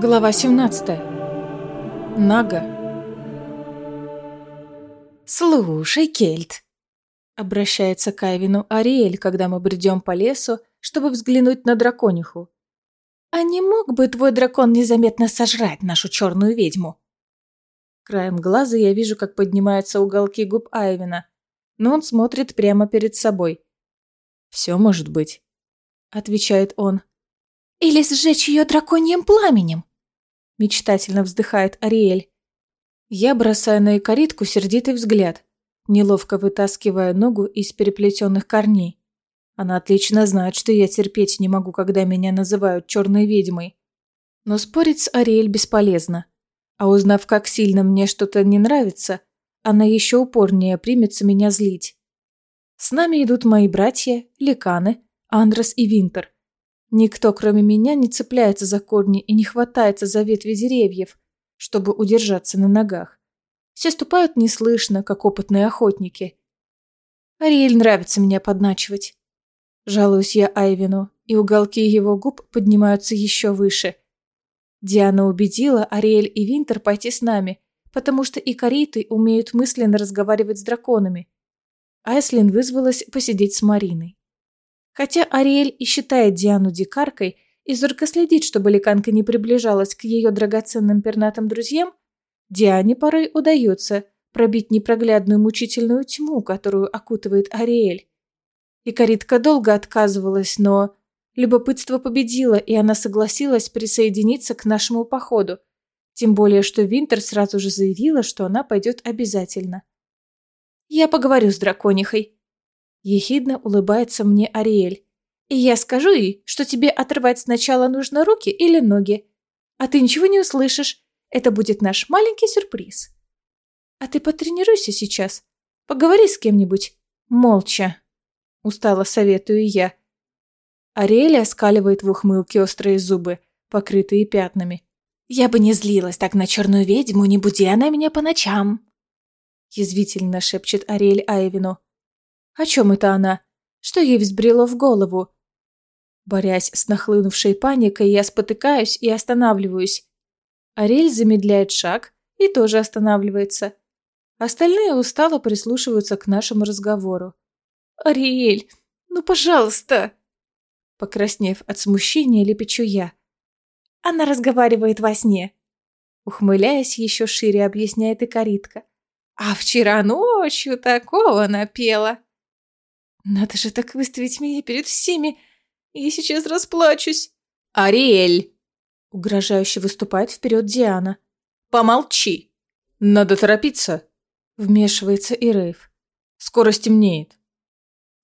Глава 17. Нага. «Слушай, Кельт», — обращается к Айвину Ариэль, когда мы бредем по лесу, чтобы взглянуть на дракониху. «А не мог бы твой дракон незаметно сожрать нашу черную ведьму?» Краем глаза я вижу, как поднимаются уголки губ Айвина, но он смотрит прямо перед собой. «Все может быть», — отвечает он. «Или сжечь ее драконьим пламенем», — мечтательно вздыхает Ариэль. Я бросаю на икоритку сердитый взгляд, неловко вытаскивая ногу из переплетенных корней. Она отлично знает, что я терпеть не могу, когда меня называют черной ведьмой. Но спорить с Ариэль бесполезно. А узнав, как сильно мне что-то не нравится, она еще упорнее примется меня злить. С нами идут мои братья, Ликаны, Андрес и Винтер. Никто, кроме меня, не цепляется за корни и не хватается за ветви деревьев, чтобы удержаться на ногах. Все ступают неслышно, как опытные охотники. Ариэль нравится меня подначивать. Жалуюсь я Айвину, и уголки его губ поднимаются еще выше. Диана убедила Ариэль и Винтер пойти с нами, потому что и кориты умеют мысленно разговаривать с драконами. Айслин вызвалась посидеть с Мариной. Хотя Ариэль и считает Диану дикаркой и зорко следит, чтобы ликанка не приближалась к ее драгоценным пернатым друзьям, Диане порой удается пробить непроглядную мучительную тьму, которую окутывает Ариэль. И Каритка долго отказывалась, но любопытство победило, и она согласилась присоединиться к нашему походу. Тем более, что Винтер сразу же заявила, что она пойдет обязательно. «Я поговорю с драконихой», Ехидно улыбается мне Ариэль. И я скажу ей, что тебе отрывать сначала нужно руки или ноги. А ты ничего не услышишь. Это будет наш маленький сюрприз. А ты потренируйся сейчас. Поговори с кем-нибудь. Молча. Устало советую я. Ариэль оскаливает в ухмылке острые зубы, покрытые пятнами. «Я бы не злилась так на черную ведьму, не буди она меня по ночам!» Язвительно шепчет Ариэль Айвину. О чем это она? Что ей взбрело в голову? Борясь с нахлынувшей паникой, я спотыкаюсь и останавливаюсь. Ариэль замедляет шаг и тоже останавливается. Остальные устало прислушиваются к нашему разговору. «Ариэль, ну пожалуйста!» Покраснев от смущения, лепечу я. «Она разговаривает во сне!» Ухмыляясь, еще шире объясняет и Каритка. «А вчера ночью такого напела!» Надо же так выставить меня перед всеми. Я сейчас расплачусь. Ариэль! Угрожающе выступает вперед Диана. Помолчи. Надо торопиться. Вмешивается и Рейв. Скоро стемнеет.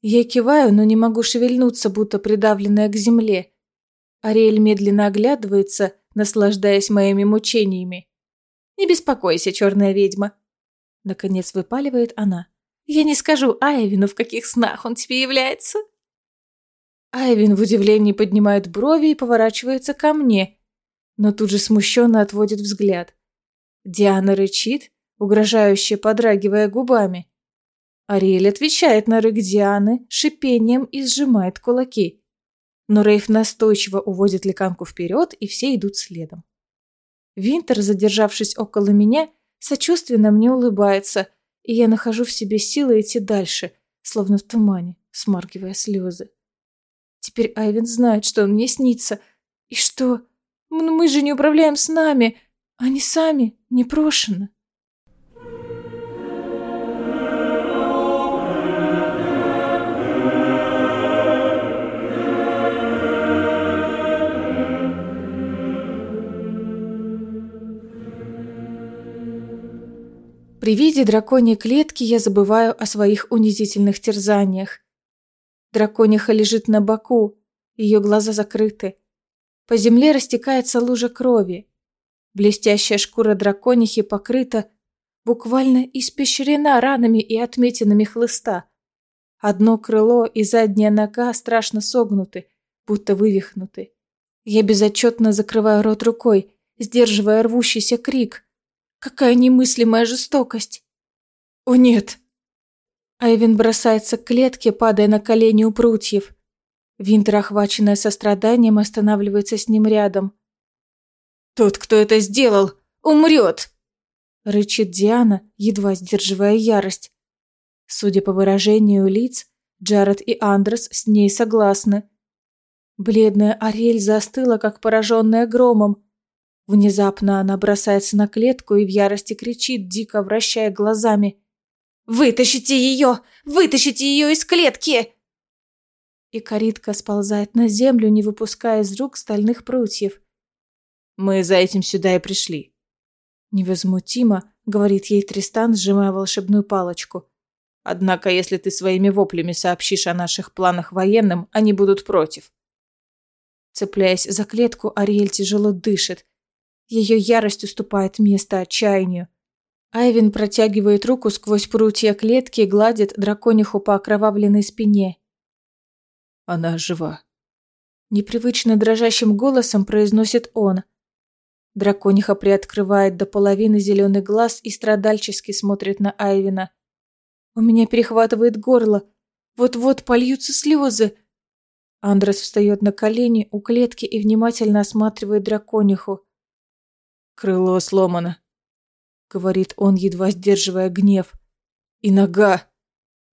Я киваю, но не могу шевельнуться, будто придавленная к земле. Ариэль медленно оглядывается, наслаждаясь моими мучениями. «Не беспокойся, черная ведьма!» Наконец выпаливает она. Я не скажу Айвину, в каких снах он тебе является. Айвин в удивлении поднимает брови и поворачивается ко мне, но тут же смущенно отводит взгляд. Диана рычит, угрожающе подрагивая губами. Ариэль отвечает на рык Дианы шипением и сжимает кулаки. Но Рейф настойчиво уводит леканку вперед, и все идут следом. Винтер, задержавшись около меня, сочувственно мне улыбается, и я нахожу в себе силы идти дальше, словно в тумане, смаргивая слезы. Теперь Айвен знает, что он мне снится, и что... Мы же не управляем с нами, они сами, непрошено. При виде драконьей клетки я забываю о своих унизительных терзаниях. Дракониха лежит на боку, ее глаза закрыты. По земле растекается лужа крови. Блестящая шкура драконихи покрыта, буквально испещрена ранами и отметинами хлыста. Одно крыло и задняя нога страшно согнуты, будто вывихнуты. Я безотчетно закрываю рот рукой, сдерживая рвущийся крик, Какая немыслимая жестокость! О нет! Айвин бросается к клетке, падая на колени у прутьев. Винтер, охваченная состраданием, останавливается с ним рядом. «Тот, кто это сделал, умрет!» Рычит Диана, едва сдерживая ярость. Судя по выражению лиц, Джаред и Андрес с ней согласны. Бледная Ариэль застыла, как пораженная громом. Внезапно она бросается на клетку и в ярости кричит, дико вращая глазами. «Вытащите ее! Вытащите ее из клетки!» И каритка сползает на землю, не выпуская из рук стальных прутьев. «Мы за этим сюда и пришли». Невозмутимо, говорит ей Тристан, сжимая волшебную палочку. Однако, если ты своими воплями сообщишь о наших планах военным, они будут против. Цепляясь за клетку, Ариэль тяжело дышит. Ее ярость уступает место отчаянию. Айвин протягивает руку сквозь прутья клетки и гладит дракониху по окровавленной спине. Она жива. Непривычно дрожащим голосом произносит он. Дракониха приоткрывает до половины зеленый глаз и страдальчески смотрит на Айвина. У меня перехватывает горло. Вот-вот польются слезы. Андрес встает на колени у клетки и внимательно осматривает дракониху. «Крыло сломано», — говорит он, едва сдерживая гнев. «И нога.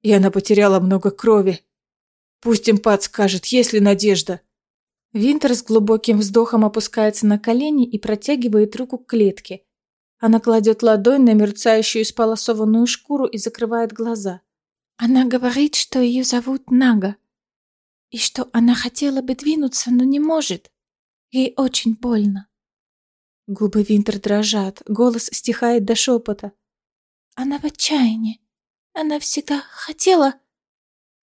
И она потеряла много крови. Пусть импат скажет, есть ли надежда». Винтер с глубоким вздохом опускается на колени и протягивает руку к клетке. Она кладет ладонь на мерцающую сполосованную шкуру и закрывает глаза. Она говорит, что ее зовут Нага. И что она хотела бы двинуться, но не может. Ей очень больно. Губы Винтер дрожат, голос стихает до шепота. Она в отчаянии. Она всегда хотела...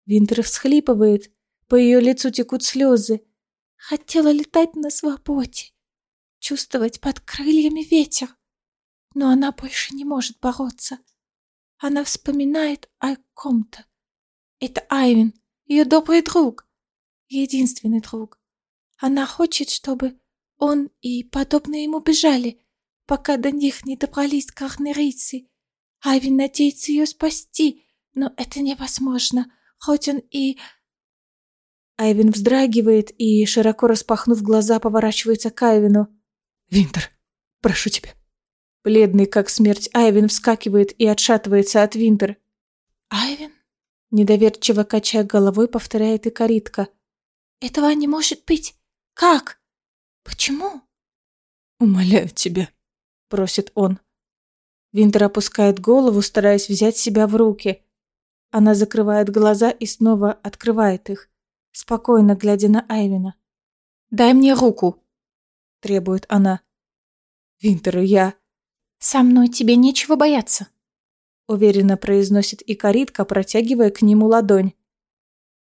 Винтер всхлипывает, по ее лицу текут слезы. Хотела летать на свободе, чувствовать под крыльями ветер но она больше не может бороться. Она вспоминает о ком-то. Это Айвин, ее добрый друг, единственный друг. Она хочет, чтобы он и подобные ему бежали, пока до них не добрались карнерийцы. Айвин надеется ее спасти, но это невозможно, хоть он и... Айвин вздрагивает и, широко распахнув глаза, поворачивается к Айвину. «Винтер, прошу тебя, Бледный, как смерть, Айвин вскакивает и отшатывается от Винтер. «Айвин?» Недоверчиво качая головой, повторяет и Каритка. «Этого не может быть! Как? Почему?» «Умоляю тебя», — просит он. Винтер опускает голову, стараясь взять себя в руки. Она закрывает глаза и снова открывает их, спокойно глядя на Айвина. «Дай мне руку», — требует она. «Винтер, я...» «Со мной тебе нечего бояться», — уверенно произносит и Каритка, протягивая к нему ладонь.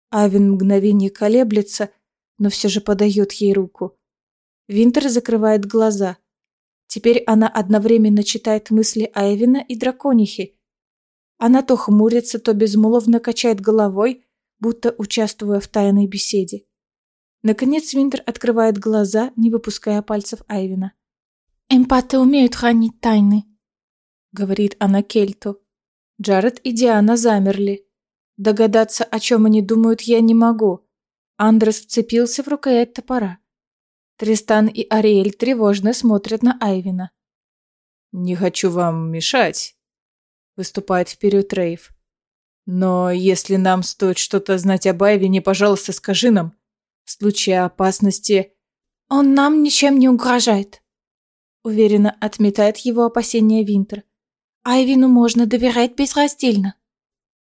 Авин мгновение колеблется, но все же подает ей руку. Винтер закрывает глаза. Теперь она одновременно читает мысли Айвина и драконихи. Она то хмурится, то безмолвно качает головой, будто участвуя в тайной беседе. Наконец Винтер открывает глаза, не выпуская пальцев Айвина. «Эмпаты умеют хранить тайны», — говорит она Кельту. Джаред и Диана замерли. Догадаться, о чем они думают, я не могу. Андрес вцепился в рукоять топора. Тристан и Ариэль тревожно смотрят на Айвина. «Не хочу вам мешать», — выступает вперед Рейв. «Но если нам стоит что-то знать об Айвине, пожалуйста, скажи нам. В случае опасности...» «Он нам ничем не угрожает», Уверенно отметает его опасения Винтер. Айвину можно доверять безраздельно.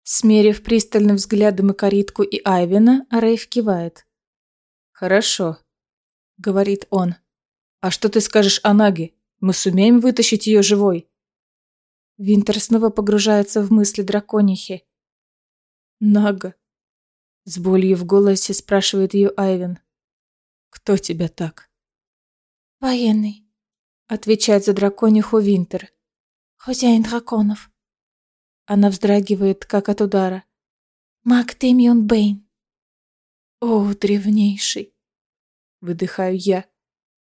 Смерив пристальным взглядом и Каритку, и Айвина, Рейв кивает. «Хорошо», — говорит он. «А что ты скажешь о Наге? Мы сумеем вытащить ее живой?» Винтер снова погружается в мысли драконихи. «Нага», — с болью в голосе спрашивает ее Айвин. «Кто тебя так?» «Военный», Отвечает за дракониху Винтер. Хозяин драконов. Она вздрагивает, как от удара. Маг Дэмион Бэйн. О, древнейший. Выдыхаю я.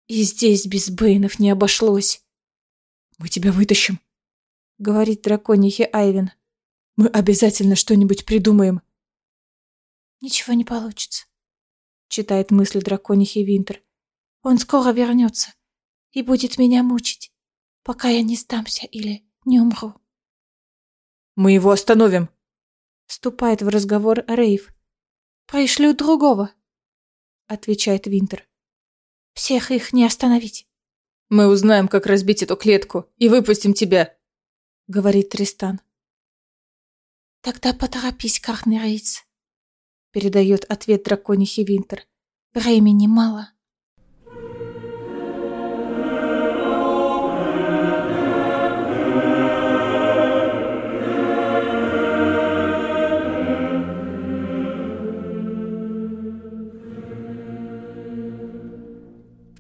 И здесь без Бэйнов не обошлось. Мы тебя вытащим, говорит драконихе Айвен. Мы обязательно что-нибудь придумаем. Ничего не получится, читает мысли драконихи Винтер. Он скоро вернется. и будет меня мучить, пока я не сдамся или не умру. Мы его остановим. Вступает в разговор Рейв. Пришлю другого, отвечает Винтер. Всех их не остановить. Мы узнаем, как разбить эту клетку, и выпустим тебя, говорит Тристан. Тогда поторопись, Карнерейц, передает ответ драконихи Винтер. Времени мало.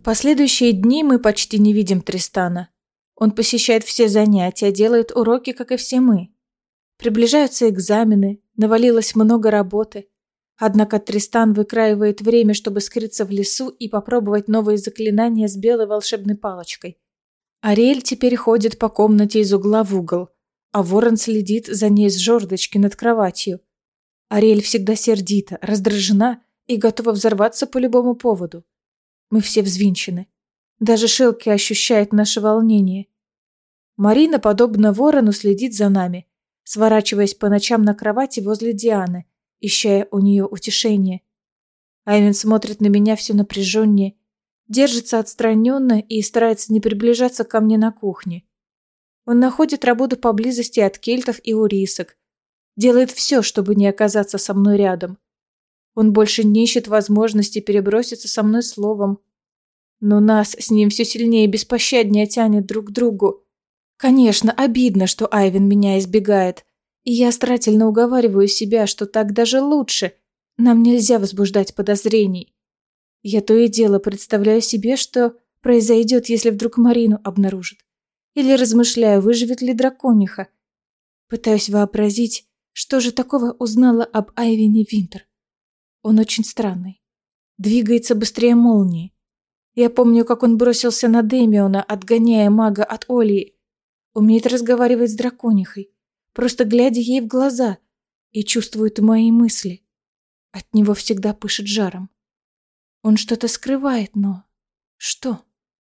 Последующие дни мы почти не видим Тристана. Он посещает все занятия, делает уроки, как и все мы. Приближаются экзамены, навалилось много работы. Однако Тристан выкраивает время, чтобы скрыться в лесу и попробовать новые заклинания с белой волшебной палочкой. Ариэль теперь ходит по комнате из угла в угол, а ворон следит за ней с жердочки над кроватью. Ариэль всегда сердита, раздражена и готова взорваться по любому поводу. Мы все взвинчены. Даже Шелки ощущает наше волнение. Марина, подобно ворону, следит за нами, сворачиваясь по ночам на кровати возле Дианы, ища у нее утешение. Айвен смотрит на меня все напряженнее, держится отстраненно и старается не приближаться ко мне на кухне. Он находит работу поблизости от кельтов и урисок, делает все, чтобы не оказаться со мной рядом. Он больше не ищет возможности переброситься со мной словом. Но нас с ним все сильнее и беспощаднее тянет друг к другу. Конечно, обидно, что Айвен меня избегает. И я старательно уговариваю себя, что так даже лучше. Нам нельзя возбуждать подозрений. Я то и дело представляю себе, что произойдет, если вдруг Марину обнаружат. Или размышляю, выживет ли дракониха. Пытаюсь вообразить, что же такого узнала об Айвине Винтер. Он очень странный. Двигается быстрее молнии. Я помню, как он бросился на Демиона, отгоняя мага от Олии. Умеет разговаривать с драконихой, просто глядя ей в глаза, и чувствует мои мысли. От него всегда пышет жаром. Он что-то скрывает, но... Что?